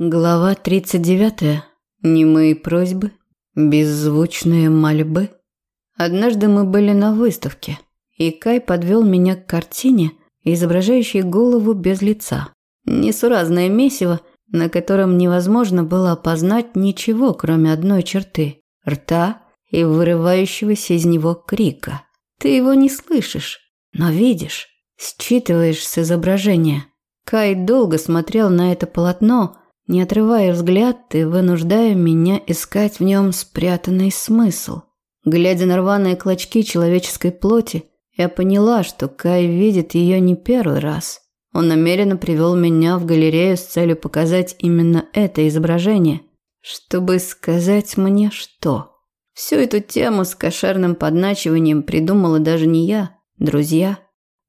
Глава 39. Немые просьбы, беззвучные мольбы. Однажды мы были на выставке, и Кай подвел меня к картине, изображающей голову без лица. Несуразное месиво, на котором невозможно было опознать ничего, кроме одной черты – рта и вырывающегося из него крика. Ты его не слышишь, но видишь, считываешь с изображения. Кай долго смотрел на это полотно – не отрывая взгляд и вынуждая меня искать в нем спрятанный смысл. Глядя на рваные клочки человеческой плоти, я поняла, что Кай видит ее не первый раз. Он намеренно привел меня в галерею с целью показать именно это изображение, чтобы сказать мне что. Всю эту тему с кошерным подначиванием придумала даже не я, друзья.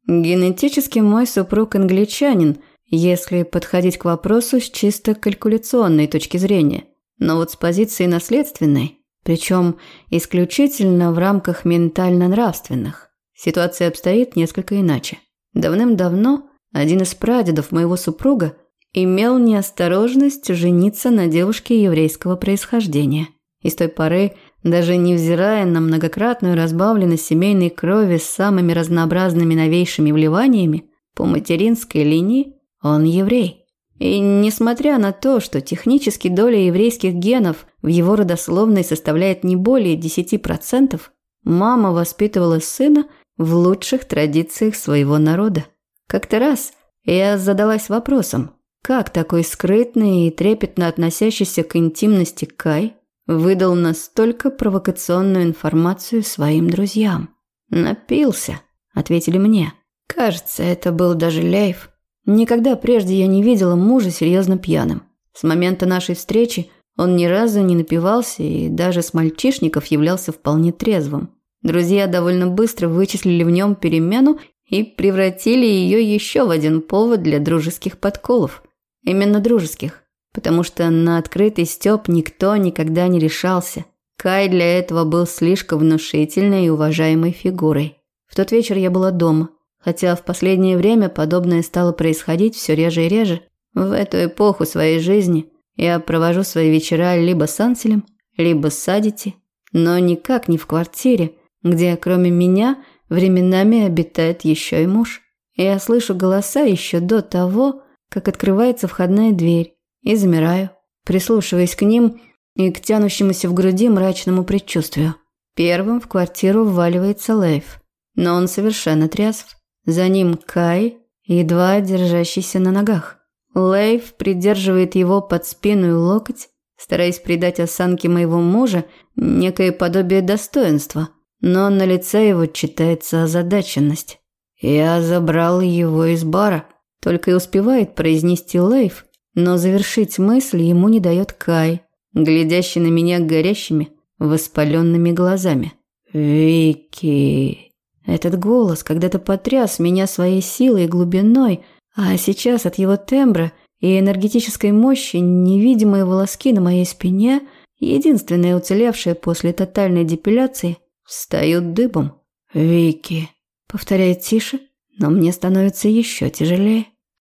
Генетически мой супруг англичанин – если подходить к вопросу с чисто калькуляционной точки зрения. Но вот с позиции наследственной, причем исключительно в рамках ментально-нравственных, ситуация обстоит несколько иначе. Давным-давно один из прадедов моего супруга имел неосторожность жениться на девушке еврейского происхождения. И с той поры, даже невзирая на многократную разбавленность семейной крови с самыми разнообразными новейшими вливаниями, по материнской линии он еврей. И несмотря на то, что технически доля еврейских генов в его родословной составляет не более 10%, мама воспитывала сына в лучших традициях своего народа. Как-то раз я задалась вопросом, как такой скрытный и трепетно относящийся к интимности Кай выдал настолько провокационную информацию своим друзьям. «Напился», – ответили мне. Кажется, это был даже Лейв. Никогда прежде я не видела мужа серьезно пьяным. С момента нашей встречи он ни разу не напивался и даже с мальчишников являлся вполне трезвым. Друзья довольно быстро вычислили в нем перемену и превратили ее еще в один повод для дружеских подколов. Именно дружеских, потому что на открытый стёб никто никогда не решался. Кай для этого был слишком внушительной и уважаемой фигурой. В тот вечер я была дома – Хотя в последнее время подобное стало происходить все реже и реже, в эту эпоху своей жизни я провожу свои вечера либо с Анселем, либо с Садити, но никак не в квартире, где кроме меня временами обитает еще и муж. Я слышу голоса еще до того, как открывается входная дверь, и замираю, прислушиваясь к ним и к тянущемуся в груди мрачному предчувствию. Первым в квартиру вваливается Лейф, но он совершенно трезв. За ним Кай, едва держащийся на ногах. Лейв придерживает его под спину и локоть, стараясь придать осанке моего мужа некое подобие достоинства, но на лице его читается озадаченность. «Я забрал его из бара», только и успевает произнести Лейв, но завершить мысль ему не дает Кай, глядящий на меня горящими, воспаленными глазами. «Вики...» Этот голос когда-то потряс меня своей силой и глубиной, а сейчас от его тембра и энергетической мощи невидимые волоски на моей спине, единственные уцелевшие после тотальной депиляции, встают дыбом. «Вики», — повторяет тише, но мне становится еще тяжелее.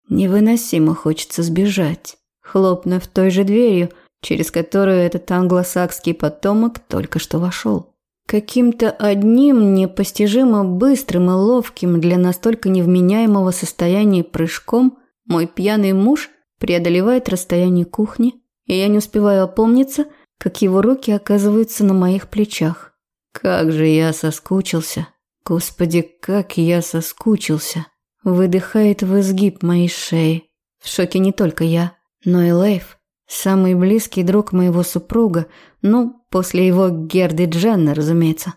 Невыносимо хочется сбежать, хлопнув той же дверью, через которую этот англосакский потомок только что вошел. Каким-то одним непостижимо быстрым и ловким для настолько невменяемого состояния прыжком мой пьяный муж преодолевает расстояние кухни, и я не успеваю опомниться, как его руки оказываются на моих плечах. Как же я соскучился. Господи, как я соскучился. Выдыхает в изгиб моей шеи. В шоке не только я, но и Лейф. Самый близкий друг моего супруга, ну, после его Герды Дженна, разумеется.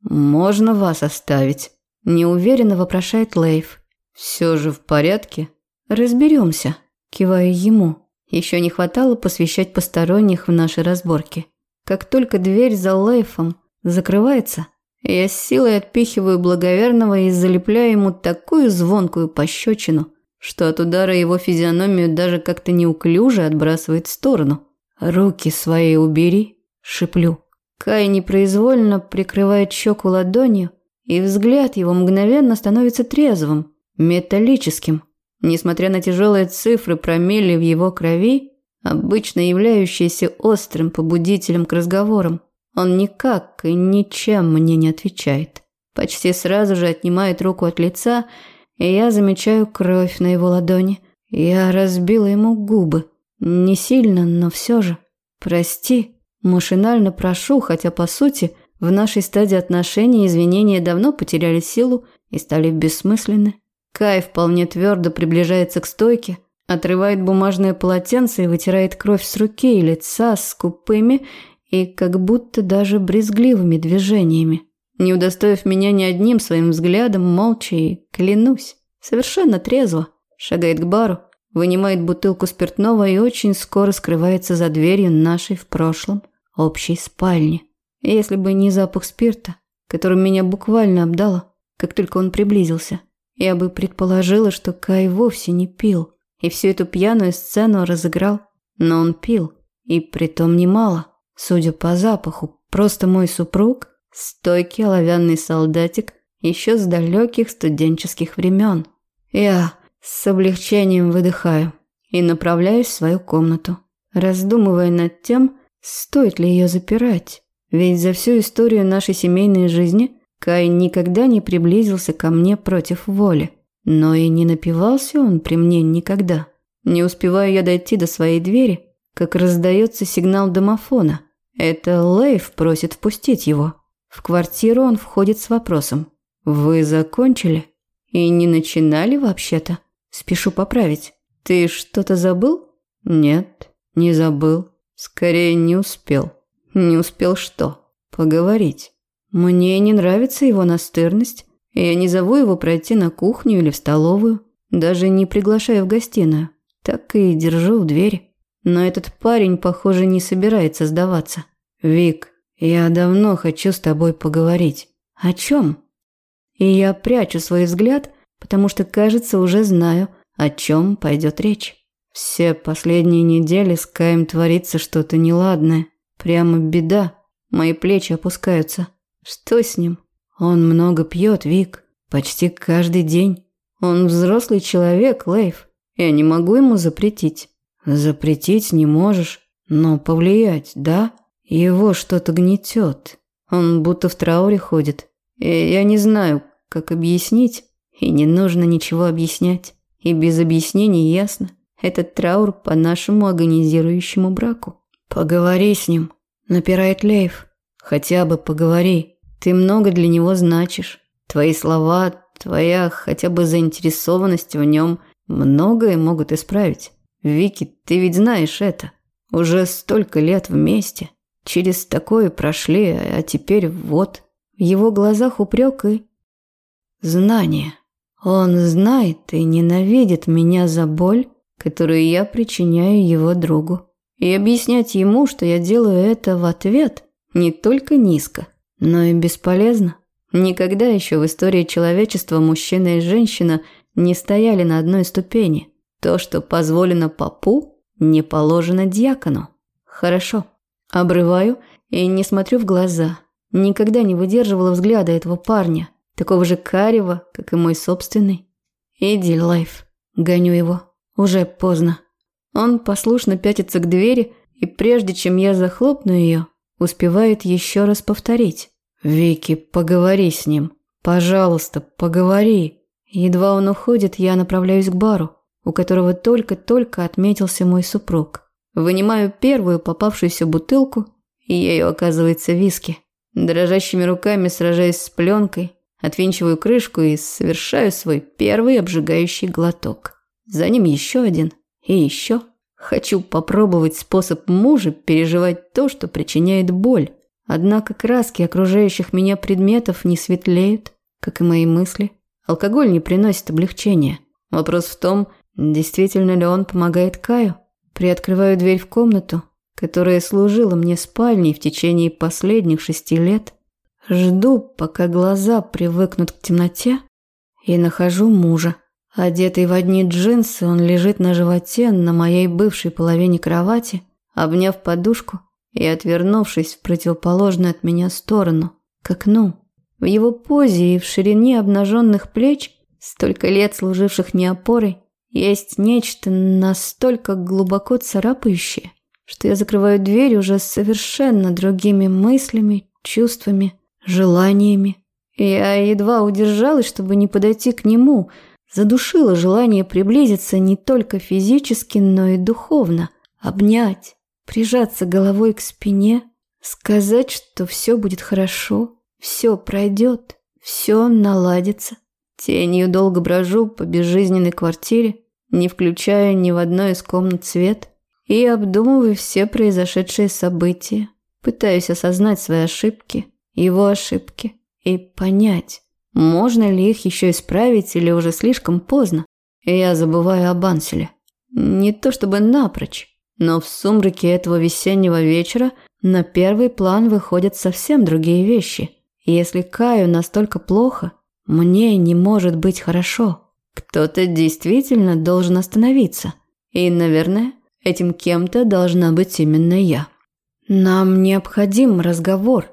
«Можно вас оставить?» – неуверенно вопрошает Лейв. «Все же в порядке?» «Разберемся», – киваю ему. Еще не хватало посвящать посторонних в наши разборки. Как только дверь за Лейфом закрывается, я с силой отпихиваю благоверного и залепляю ему такую звонкую пощечину – что от удара его физиономию даже как-то неуклюже отбрасывает в сторону. «Руки свои убери», – шиплю. Кай непроизвольно прикрывает щеку ладонью, и взгляд его мгновенно становится трезвым, металлическим. Несмотря на тяжелые цифры промели в его крови, обычно являющееся острым побудителем к разговорам. Он никак и ничем мне не отвечает. Почти сразу же отнимает руку от лица, и я замечаю кровь на его ладони. Я разбила ему губы. Не сильно, но все же. Прости. Машинально прошу, хотя по сути в нашей стадии отношений извинения давно потеряли силу и стали бессмысленны. Кай вполне твердо приближается к стойке, отрывает бумажное полотенце и вытирает кровь с руки и лица скупыми и как будто даже брезгливыми движениями. Не удостоив меня ни одним своим взглядом, молча и, клянусь, совершенно трезво, шагает к бару, вынимает бутылку спиртного и очень скоро скрывается за дверью нашей в прошлом общей спальни. Если бы не запах спирта, которым меня буквально обдало, как только он приблизился, я бы предположила, что Кай вовсе не пил и всю эту пьяную сцену разыграл. Но он пил, и притом немало. Судя по запаху, просто мой супруг – стойкий оловянный солдатик еще с далеких студенческих времен. Я с облегчением выдыхаю и направляюсь в свою комнату, раздумывая над тем, стоит ли ее запирать. Ведь за всю историю нашей семейной жизни Кай никогда не приблизился ко мне против воли. Но и не напивался он при мне никогда. Не успеваю я дойти до своей двери, как раздается сигнал домофона. Это Лейв просит впустить его. В квартиру он входит с вопросом. «Вы закончили?» «И не начинали вообще-то?» «Спешу поправить. Ты что-то забыл?» «Нет, не забыл. Скорее, не успел». «Не успел что?» «Поговорить». Мне не нравится его настырность, я не зову его пройти на кухню или в столовую, даже не приглашаю в гостиную. Так и держу у двери. Но этот парень, похоже, не собирается сдаваться. «Вик, я давно хочу с тобой поговорить». «О чем?» И я прячу свой взгляд, потому что, кажется, уже знаю, о чем пойдет речь. Все последние недели с Каем творится что-то неладное. Прямо беда. Мои плечи опускаются. Что с ним? Он много пьет, Вик. Почти каждый день. Он взрослый человек, Лейв. Я не могу ему запретить. Запретить не можешь, но повлиять, да? Его что-то гнетет. Он будто в трауре ходит. И я не знаю, как объяснить, и не нужно ничего объяснять. И без объяснений ясно. Этот траур по нашему агонизирующему браку. Поговори с ним, напирает Лейв. Хотя бы поговори. Ты много для него значишь. Твои слова, твоя хотя бы заинтересованность в нем многое могут исправить. Вики, ты ведь знаешь это. Уже столько лет вместе. Через такое прошли, а теперь вот. В его глазах упрек и знание. Он знает и ненавидит меня за боль, которую я причиняю его другу. И объяснять ему, что я делаю это в ответ, не только низко, но и бесполезно. Никогда еще в истории человечества мужчина и женщина не стояли на одной ступени. То, что позволено попу, не положено дьякону. Хорошо. Обрываю и не смотрю в глаза. Никогда не выдерживала взгляда этого парня, такого же карего, как и мой собственный. Иди, Лайф. Гоню его. Уже поздно. Он послушно пятится к двери, и прежде чем я захлопну ее, успевает еще раз повторить. «Вики, поговори с ним. Пожалуйста, поговори». Едва он уходит, я направляюсь к бару, у которого только-только отметился мой супруг. Вынимаю первую попавшуюся бутылку, и ею оказывается виски. Дрожащими руками сражаюсь с пленкой, отвинчиваю крышку и совершаю свой первый обжигающий глоток. За ним еще один и еще. Хочу попробовать способ мужа переживать то, что причиняет боль. Однако краски окружающих меня предметов не светлеют, как и мои мысли. Алкоголь не приносит облегчения. Вопрос в том, действительно ли он помогает Каю. Приоткрываю дверь в комнату, которая служила мне спальней в течение последних шести лет. Жду, пока глаза привыкнут к темноте, и нахожу мужа. Одетый в одни джинсы, он лежит на животе на моей бывшей половине кровати, обняв подушку и отвернувшись в противоположную от меня сторону, к окну. В его позе и в ширине обнаженных плеч, столько лет служивших мне опорой, есть нечто настолько глубоко царапающее, что я закрываю дверь уже совершенно другими мыслями, чувствами, желаниями. Я едва удержалась, чтобы не подойти к нему, задушила желание приблизиться не только физически, но и духовно, обнять, прижаться головой к спине, сказать, что все будет хорошо, все пройдет, все наладится. Тенью долго брожу по безжизненной квартире, не включая ни в одной из комнат свет, и обдумываю все произошедшие события, пытаюсь осознать свои ошибки, его ошибки, и понять, можно ли их еще исправить или уже слишком поздно. И я забываю об Анселе. Не то чтобы напрочь, но в сумраке этого весеннего вечера на первый план выходят совсем другие вещи. Если Каю настолько плохо, мне не может быть хорошо. Кто-то действительно должен остановиться. И, наверное, этим кем-то должна быть именно я. Нам необходим разговор.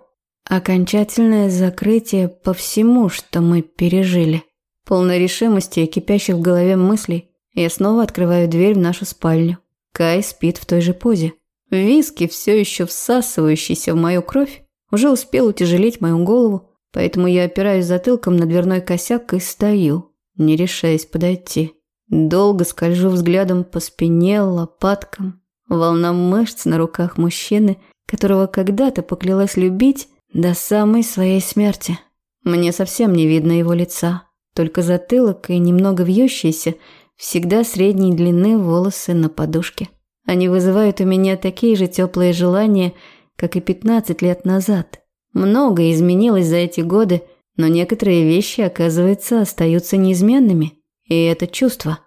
Окончательное закрытие по всему, что мы пережили. Полной решимости и кипящих в голове мыслей, я снова открываю дверь в нашу спальню. Кай спит в той же позе. Виски, все еще всасывающийся в мою кровь, уже успел утяжелить мою голову, Поэтому я опираюсь затылком на дверной косяк и стою, не решаясь подойти. Долго скольжу взглядом по спине, лопаткам, волнам мышц на руках мужчины, которого когда-то поклялась любить до самой своей смерти. Мне совсем не видно его лица, только затылок и немного вьющиеся, всегда средней длины волосы на подушке. Они вызывают у меня такие же теплые желания, как и 15 лет назад. Многое изменилось за эти годы, но некоторые вещи, оказывается, остаются неизменными. И это чувство,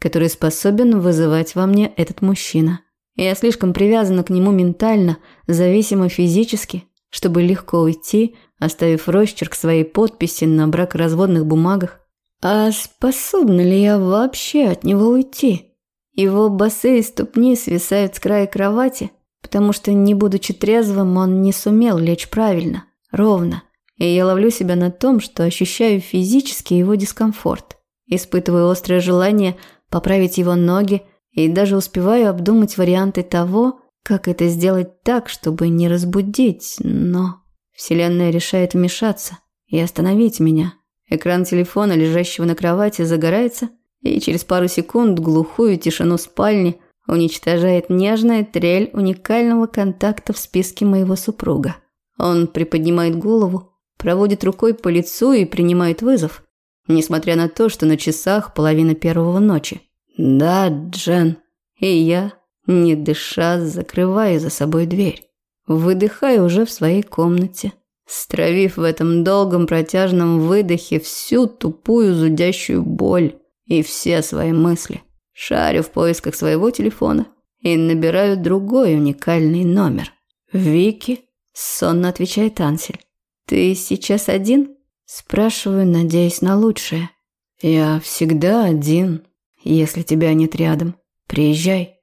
которое способен вызывать во мне этот мужчина. Я слишком привязана к нему ментально, зависима физически, чтобы легко уйти, оставив росчерк своей подписи на бракоразводных бумагах. А способна ли я вообще от него уйти? Его босые ступни свисают с края кровати – потому что, не будучи трезвым, он не сумел лечь правильно, ровно. И я ловлю себя на том, что ощущаю физически его дискомфорт. Испытываю острое желание поправить его ноги и даже успеваю обдумать варианты того, как это сделать так, чтобы не разбудить, но... Вселенная решает вмешаться и остановить меня. Экран телефона, лежащего на кровати, загорается, и через пару секунд глухую тишину спальни уничтожает нежная трель уникального контакта в списке моего супруга. Он приподнимает голову, проводит рукой по лицу и принимает вызов, несмотря на то, что на часах половина первого ночи. «Да, Джен». И я, не дыша, закрываю за собой дверь. Выдыхаю уже в своей комнате, стравив в этом долгом протяжном выдохе всю тупую зудящую боль и все свои мысли. Шарю в поисках своего телефона и набираю другой уникальный номер. «Вики?» – сонно отвечает Ансель. «Ты сейчас один?» – спрашиваю, надеясь на лучшее. «Я всегда один, если тебя нет рядом. Приезжай».